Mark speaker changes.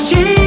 Speaker 1: she